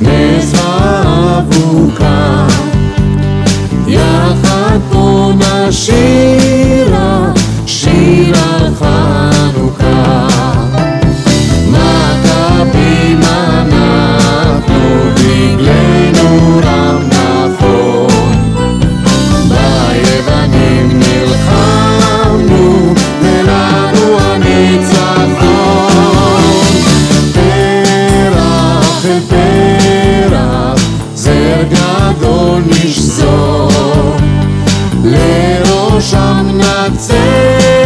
נס האבוקה יחד פה נשירה שירה חי נר גדול נשזור, לראשם נצא.